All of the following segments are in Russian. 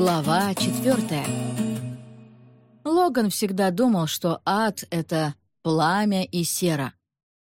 Глава четвертая. Логан всегда думал, что ад — это пламя и сера.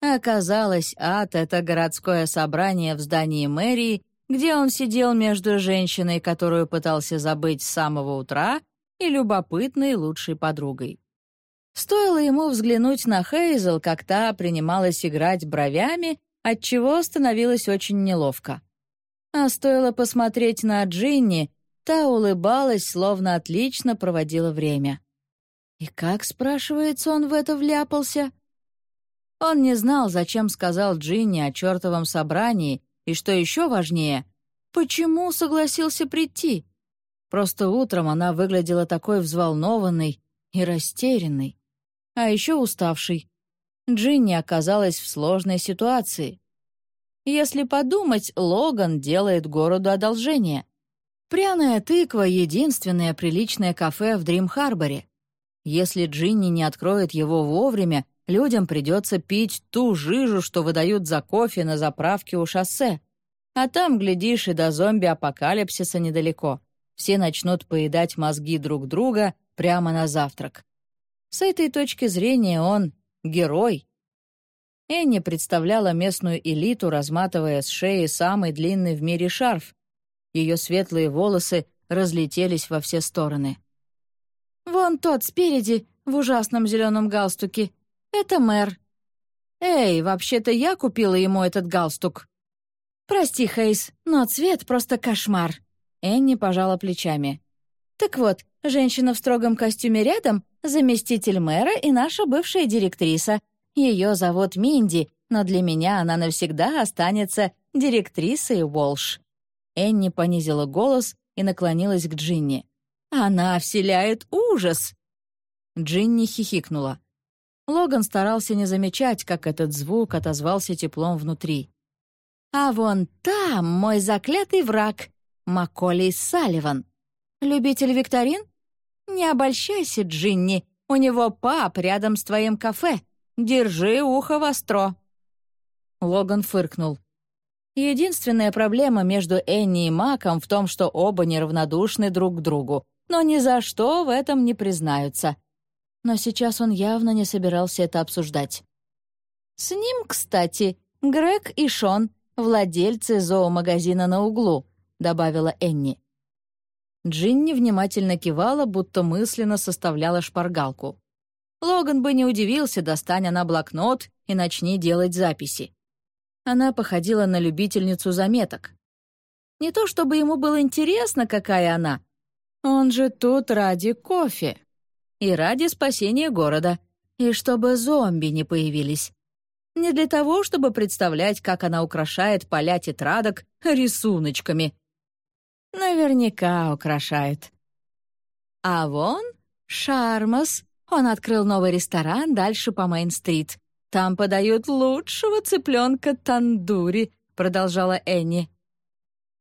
Оказалось, ад — это городское собрание в здании мэрии, где он сидел между женщиной, которую пытался забыть с самого утра, и любопытной лучшей подругой. Стоило ему взглянуть на Хейзел, как та принималась играть бровями, отчего становилось очень неловко. А стоило посмотреть на Джинни, та улыбалась, словно отлично проводила время. И как, спрашивается, он в это вляпался? Он не знал, зачем сказал Джинни о чертовом собрании, и, что еще важнее, почему согласился прийти. Просто утром она выглядела такой взволнованной и растерянной, а еще уставшей. Джинни оказалась в сложной ситуации. Если подумать, Логан делает городу одолжение. Пряная тыква — единственное приличное кафе в Дрим-Харборе. Если Джинни не откроет его вовремя, людям придется пить ту жижу, что выдают за кофе на заправке у шоссе. А там, глядишь, и до зомби-апокалипсиса недалеко. Все начнут поедать мозги друг друга прямо на завтрак. С этой точки зрения он — герой, Энни представляла местную элиту, разматывая с шеи самый длинный в мире шарф. Ее светлые волосы разлетелись во все стороны. «Вон тот спереди, в ужасном зеленом галстуке. Это мэр. Эй, вообще-то я купила ему этот галстук». «Прости, Хейс, но цвет просто кошмар». Энни пожала плечами. «Так вот, женщина в строгом костюме рядом — заместитель мэра и наша бывшая директриса, ее зовут Минди, но для меня она навсегда останется директрисой Уолш». Энни понизила голос и наклонилась к Джинни. «Она вселяет ужас!» Джинни хихикнула. Логан старался не замечать, как этот звук отозвался теплом внутри. «А вон там мой заклятый враг, Макколи Салливан. Любитель викторин? Не обольщайся, Джинни, у него пап рядом с твоим кафе. Держи ухо востро!» Логан фыркнул. Единственная проблема между Энни и Маком в том, что оба неравнодушны друг к другу, но ни за что в этом не признаются. Но сейчас он явно не собирался это обсуждать. С ним, кстати, Грег и Шон, владельцы зоомагазина на углу, добавила Энни. Джинни внимательно кивала, будто мысленно составляла шпаргалку. Логан бы не удивился, достань она блокнот и начни делать записи. Она походила на любительницу заметок. Не то чтобы ему было интересно, какая она. Он же тут ради кофе. И ради спасения города. И чтобы зомби не появились. Не для того, чтобы представлять, как она украшает поля тетрадок рисуночками. Наверняка украшает. А вон Шармас он открыл новый ресторан дальше по Мейн-стрит. «Там подают лучшего цыпленка тандури», — продолжала Энни.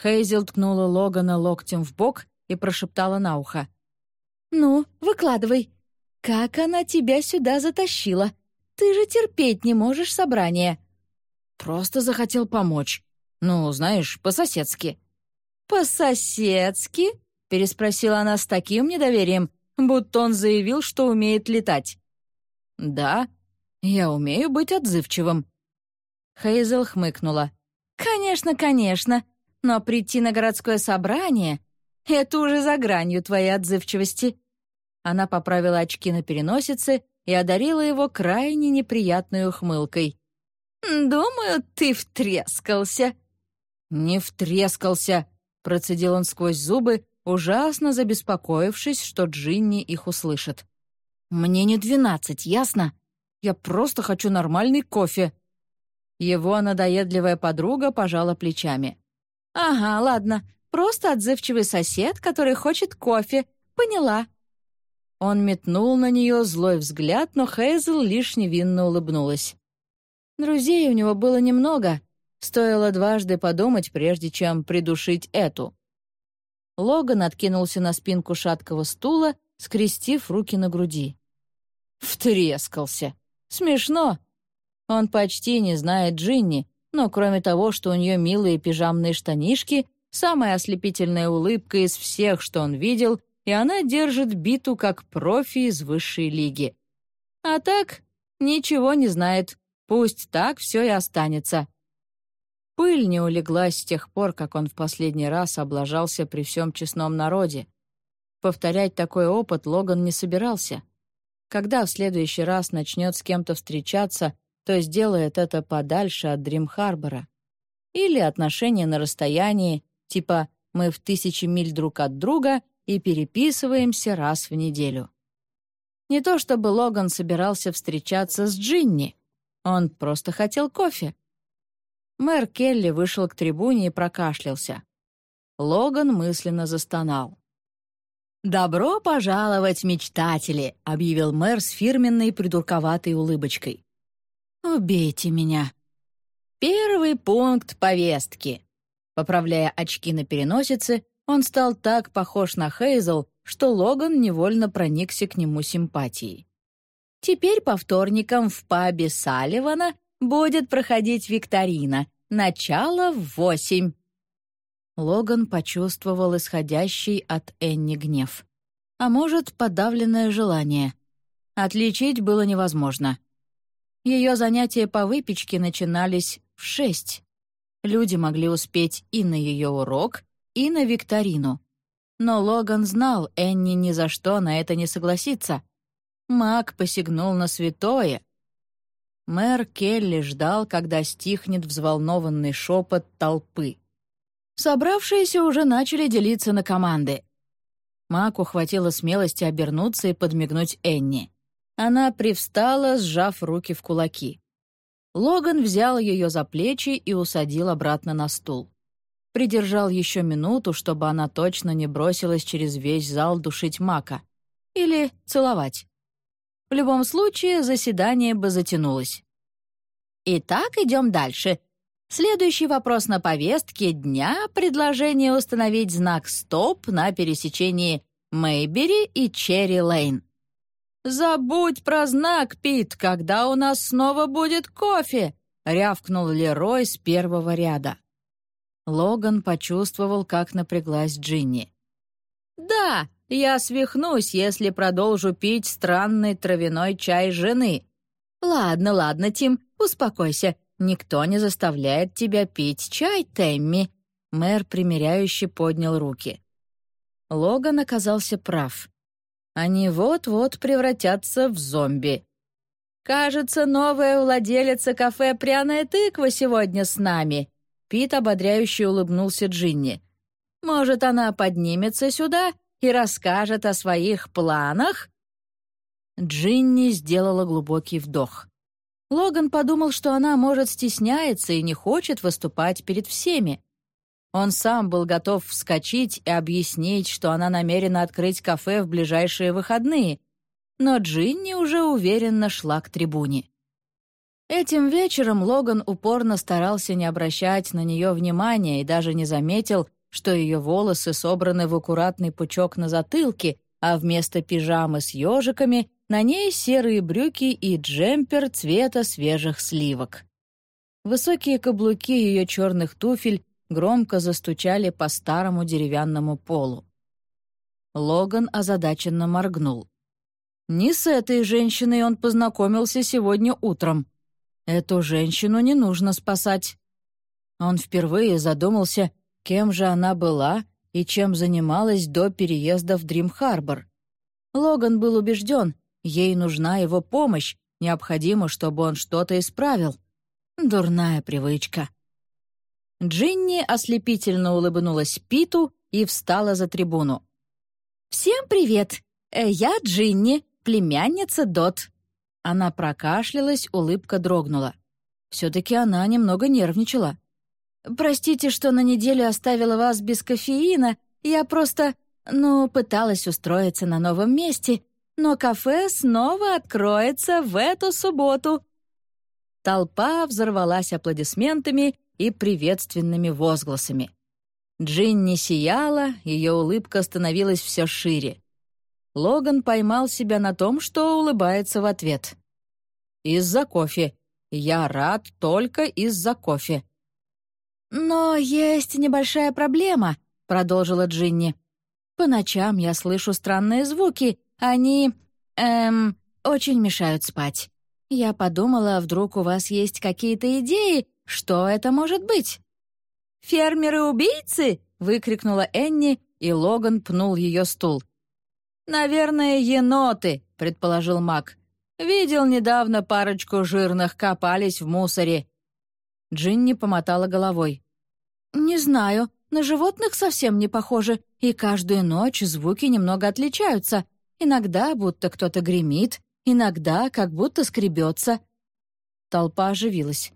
Хейзел ткнула Логана локтем в бок и прошептала на ухо. «Ну, выкладывай. Как она тебя сюда затащила? Ты же терпеть не можешь собрание». «Просто захотел помочь. Ну, знаешь, по-соседски». «По-соседски?» — переспросила она с таким недоверием, будто он заявил, что умеет летать. «Да, я умею быть отзывчивым». Хейзел хмыкнула. «Конечно, конечно, но прийти на городское собрание — это уже за гранью твоей отзывчивости». Она поправила очки на переносице и одарила его крайне неприятной ухмылкой. «Думаю, ты втрескался». «Не втрескался», — процедил он сквозь зубы, ужасно забеспокоившись, что Джинни их услышит. «Мне не двенадцать, ясно? Я просто хочу нормальный кофе». Его надоедливая подруга пожала плечами. «Ага, ладно, просто отзывчивый сосед, который хочет кофе. Поняла». Он метнул на нее злой взгляд, но Хейзел лишь невинно улыбнулась. Друзей у него было немного. Стоило дважды подумать, прежде чем придушить эту. Логан откинулся на спинку шаткого стула, скрестив руки на груди. Втрескался. Смешно. Он почти не знает Джинни, но кроме того, что у нее милые пижамные штанишки, самая ослепительная улыбка из всех, что он видел, и она держит биту как профи из высшей лиги. А так, ничего не знает. Пусть так все и останется. Пыль не улеглась с тех пор, как он в последний раз облажался при всем честном народе. Повторять такой опыт Логан не собирался. Когда в следующий раз начнет с кем-то встречаться, то сделает это подальше от Дрим-Харбора. Или отношения на расстоянии, типа «мы в тысячи миль друг от друга» и переписываемся раз в неделю. Не то чтобы Логан собирался встречаться с Джинни, он просто хотел кофе. Мэр Келли вышел к трибуне и прокашлялся. Логан мысленно застонал. «Добро пожаловать, мечтатели!» — объявил мэр с фирменной придурковатой улыбочкой. «Убейте меня!» Первый пункт повестки. Поправляя очки на переносице, он стал так похож на Хейзел, что Логан невольно проникся к нему симпатией. Теперь по вторникам в пабе Салливана будет проходить викторина. Начало в восемь». Логан почувствовал исходящий от Энни гнев. А может, подавленное желание. Отличить было невозможно. Ее занятия по выпечке начинались в шесть. Люди могли успеть и на ее урок, и на викторину. Но Логан знал, Энни ни за что на это не согласится. Маг посягнул на святое, Мэр Келли ждал, когда стихнет взволнованный шепот толпы. Собравшиеся уже начали делиться на команды. Маку хватило смелости обернуться и подмигнуть Энни. Она привстала, сжав руки в кулаки. Логан взял ее за плечи и усадил обратно на стул. Придержал еще минуту, чтобы она точно не бросилась через весь зал душить Мака. Или целовать. В любом случае, заседание бы затянулось. Итак, идем дальше. Следующий вопрос на повестке дня — предложение установить знак «Стоп» на пересечении Мэйбери и Черри-Лейн. «Забудь про знак, Пит, когда у нас снова будет кофе!» — рявкнул Лерой с первого ряда. Логан почувствовал, как напряглась Джинни. «Да, я свихнусь, если продолжу пить странный травяной чай жены. Ладно, ладно, Тим, успокойся. Никто не заставляет тебя пить чай, Тэмми. Мэр примиряюще поднял руки. Логан оказался прав. Они вот-вот превратятся в зомби. «Кажется, новая владелица кафе «Пряная тыква» сегодня с нами», Пит ободряюще улыбнулся Джинни. «Может, она поднимется сюда и расскажет о своих планах?» Джинни сделала глубокий вдох. Логан подумал, что она, может, стесняется и не хочет выступать перед всеми. Он сам был готов вскочить и объяснить, что она намерена открыть кафе в ближайшие выходные, но Джинни уже уверенно шла к трибуне. Этим вечером Логан упорно старался не обращать на нее внимания и даже не заметил, что ее волосы собраны в аккуратный пучок на затылке, а вместо пижамы с ежиками на ней серые брюки и джемпер цвета свежих сливок. Высокие каблуки ее черных туфель громко застучали по старому деревянному полу. Логан озадаченно моргнул. Не с этой женщиной он познакомился сегодня утром. Эту женщину не нужно спасать. Он впервые задумался, кем же она была и чем занималась до переезда в Дрим-Харбор. Логан был убежден, ей нужна его помощь, необходимо, чтобы он что-то исправил. Дурная привычка. Джинни ослепительно улыбнулась Питу и встала за трибуну. «Всем привет! Э, я Джинни, племянница Дот». Она прокашлялась, улыбка дрогнула. Все-таки она немного нервничала. «Простите, что на неделю оставила вас без кофеина. Я просто, ну, пыталась устроиться на новом месте, но кафе снова откроется в эту субботу». Толпа взорвалась аплодисментами и приветственными возгласами. Джинни сияла, ее улыбка становилась все шире. Логан поймал себя на том, что улыбается в ответ. «Из-за кофе. Я рад только из-за кофе. «Но есть небольшая проблема», — продолжила Джинни. «По ночам я слышу странные звуки. Они, эм, очень мешают спать. Я подумала, вдруг у вас есть какие-то идеи, что это может быть?» «Фермеры-убийцы!» — выкрикнула Энни, и Логан пнул ее стул. «Наверное, еноты», — предположил Мак. «Видел недавно парочку жирных, копались в мусоре». Джинни помотала головой. «Не знаю, на животных совсем не похоже, и каждую ночь звуки немного отличаются. Иногда будто кто-то гремит, иногда как будто скребется». Толпа оживилась.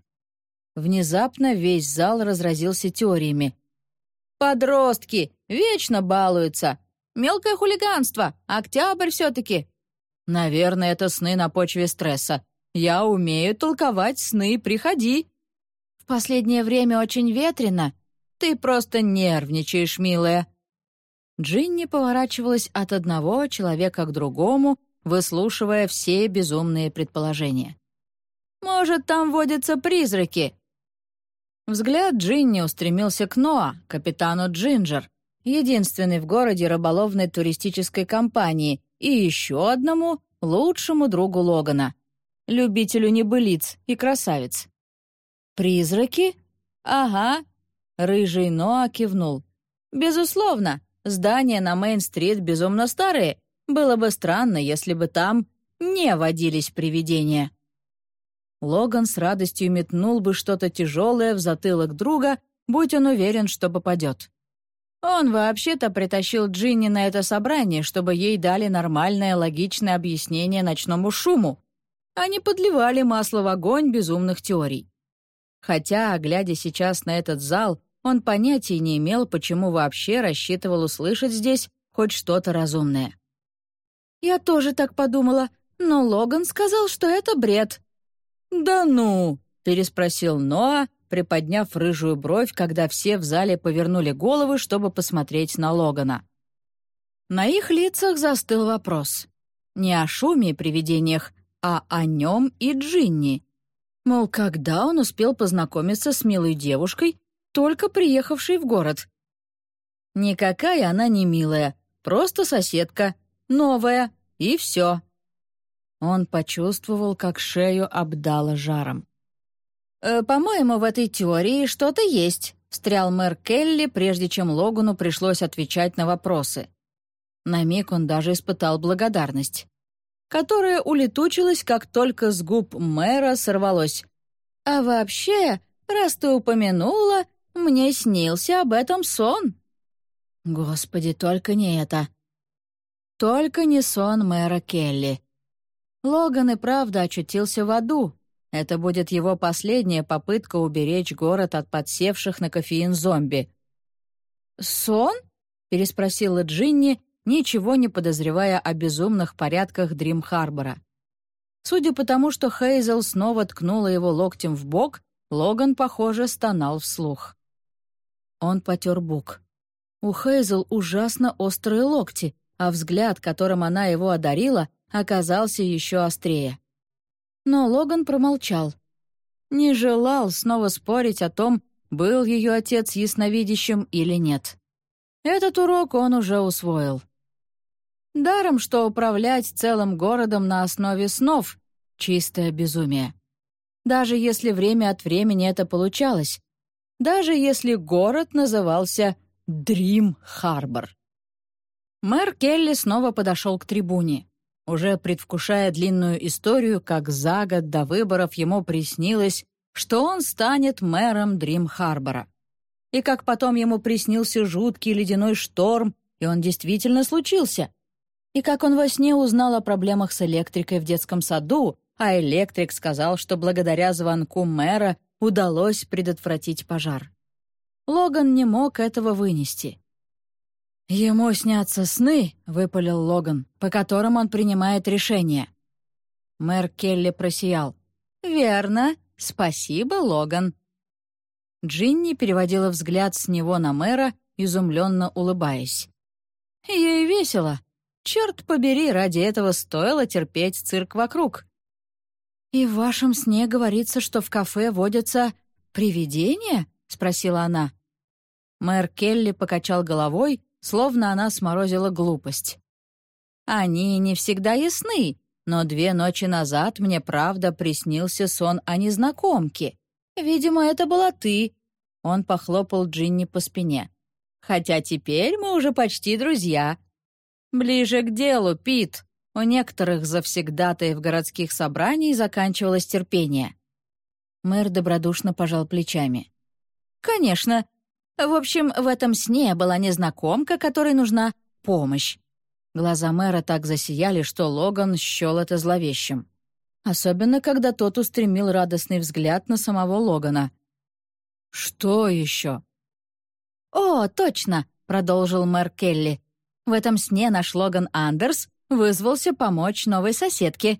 Внезапно весь зал разразился теориями. «Подростки! Вечно балуются! Мелкое хулиганство! Октябрь все-таки!» «Наверное, это сны на почве стресса. Я умею толковать сны, приходи!» «В последнее время очень ветрено. Ты просто нервничаешь, милая!» Джинни поворачивалась от одного человека к другому, выслушивая все безумные предположения. «Может, там водятся призраки?» Взгляд Джинни устремился к Ноа, капитану Джинджер, единственной в городе рыболовной туристической компании, и еще одному лучшему другу Логана, любителю небылиц и красавиц. «Призраки? Ага». Рыжий Ноа кивнул. «Безусловно, здания на Мейн-стрит безумно старые. Было бы странно, если бы там не водились привидения». Логан с радостью метнул бы что-то тяжелое в затылок друга, будь он уверен, что попадет. Он вообще-то притащил Джинни на это собрание, чтобы ей дали нормальное логичное объяснение ночному шуму, а не подливали масло в огонь безумных теорий. Хотя, глядя сейчас на этот зал, он понятия не имел, почему вообще рассчитывал услышать здесь хоть что-то разумное. «Я тоже так подумала, но Логан сказал, что это бред». «Да ну!» — переспросил Ноа, приподняв рыжую бровь, когда все в зале повернули головы, чтобы посмотреть на Логана. На их лицах застыл вопрос. Не о шуме и привидениях, а о нем и Джинни. Мол, когда он успел познакомиться с милой девушкой, только приехавшей в город? Никакая она не милая, просто соседка, новая, и все. Он почувствовал, как шею обдало жаром. «Э, «По-моему, в этой теории что-то есть», — встрял мэр Келли, прежде чем Логану пришлось отвечать на вопросы. На миг он даже испытал благодарность, которая улетучилась, как только с губ мэра сорвалось. «А вообще, раз ты упомянула, мне снился об этом сон». Господи, только не это. Только не сон мэра Келли. Логан и правда очутился в аду, это будет его последняя попытка уберечь город от подсевших на кофеин зомби. «Сон?» — переспросила Джинни, ничего не подозревая о безумных порядках Дрим-Харбора. Судя по тому, что Хейзел снова ткнула его локтем в бок, Логан, похоже, стонал вслух. Он потер бук. У Хейзел ужасно острые локти, а взгляд, которым она его одарила, оказался еще острее. Но Логан промолчал. Не желал снова спорить о том, был ее отец ясновидящим или нет. Этот урок он уже усвоил. Даром, что управлять целым городом на основе снов — чистое безумие. Даже если время от времени это получалось. Даже если город назывался Дрим Харбор. Мэр Келли снова подошел к трибуне уже предвкушая длинную историю, как за год до выборов ему приснилось, что он станет мэром Дрим-Харбора. И как потом ему приснился жуткий ледяной шторм, и он действительно случился. И как он во сне узнал о проблемах с электрикой в детском саду, а электрик сказал, что благодаря звонку мэра удалось предотвратить пожар. Логан не мог этого вынести. «Ему снятся сны», — выпалил Логан, «по которым он принимает решение». Мэр Келли просиял. «Верно. Спасибо, Логан». Джинни переводила взгляд с него на мэра, изумленно улыбаясь. Ей весело. Черт побери, ради этого стоило терпеть цирк вокруг. «И в вашем сне говорится, что в кафе водятся привидения?» — спросила она. Мэр Келли покачал головой, словно она сморозила глупость. «Они не всегда ясны, но две ночи назад мне правда приснился сон о незнакомке. Видимо, это была ты». Он похлопал Джинни по спине. «Хотя теперь мы уже почти друзья». «Ближе к делу, Пит», у некоторых завсегдатаев городских собраний заканчивалось терпение. Мэр добродушно пожал плечами. «Конечно. В общем, в этом сне была незнакомка, которой нужна помощь. Глаза мэра так засияли, что Логан счел это зловещим. Особенно, когда тот устремил радостный взгляд на самого Логана. «Что еще?» «О, точно!» — продолжил мэр Келли. «В этом сне наш Логан Андерс Вызвался помочь новой соседке».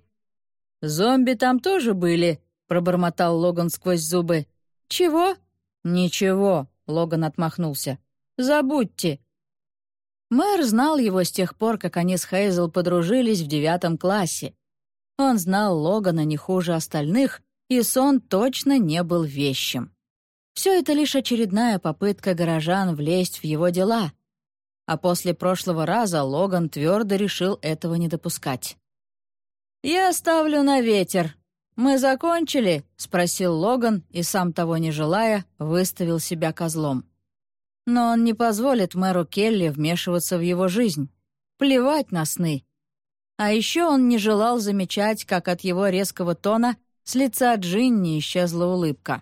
«Зомби там тоже были», — пробормотал Логан сквозь зубы. «Чего?» «Ничего», — Логан отмахнулся. «Забудьте». Мэр знал его с тех пор, как они с Хейзел подружились в девятом классе. Он знал Логана не хуже остальных, и сон точно не был вещим. Все это лишь очередная попытка горожан влезть в его дела а после прошлого раза Логан твердо решил этого не допускать. «Я ставлю на ветер. Мы закончили?» — спросил Логан и, сам того не желая, выставил себя козлом. Но он не позволит мэру Келли вмешиваться в его жизнь. Плевать на сны. А еще он не желал замечать, как от его резкого тона с лица Джинни исчезла улыбка.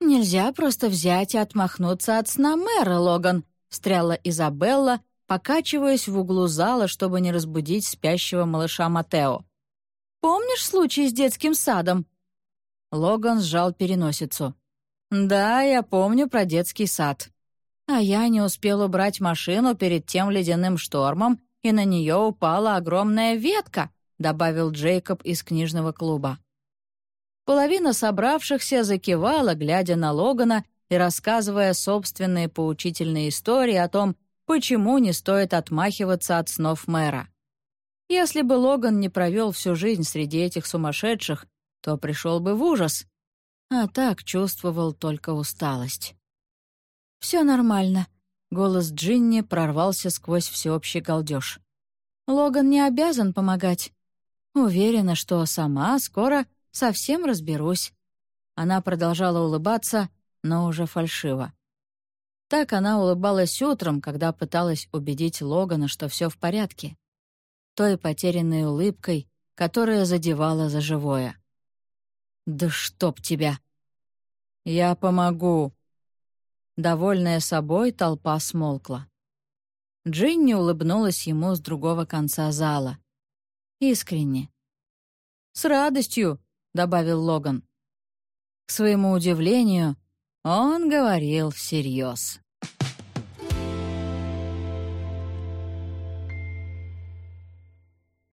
«Нельзя просто взять и отмахнуться от сна мэра, Логан», встряла Изабелла, покачиваясь в углу зала, чтобы не разбудить спящего малыша Матео. «Помнишь случай с детским садом?» Логан сжал переносицу. «Да, я помню про детский сад. А я не успел убрать машину перед тем ледяным штормом, и на нее упала огромная ветка», добавил Джейкоб из книжного клуба. Половина собравшихся закивала, глядя на Логана и рассказывая собственные поучительные истории о том, почему не стоит отмахиваться от снов мэра. Если бы Логан не провел всю жизнь среди этих сумасшедших, то пришел бы в ужас, а так чувствовал только усталость. «Все нормально», — голос Джинни прорвался сквозь всеобщий галдеж. «Логан не обязан помогать. Уверена, что сама скоро совсем разберусь». Она продолжала улыбаться, но уже фальшиво. Так она улыбалась утром, когда пыталась убедить Логана, что все в порядке. Той потерянной улыбкой, которая задевала за живое. «Да чтоб тебя!» «Я помогу!» Довольная собой, толпа смолкла. Джинни улыбнулась ему с другого конца зала. Искренне. «С радостью», — добавил Логан. К своему удивлению, он говорил всерьез.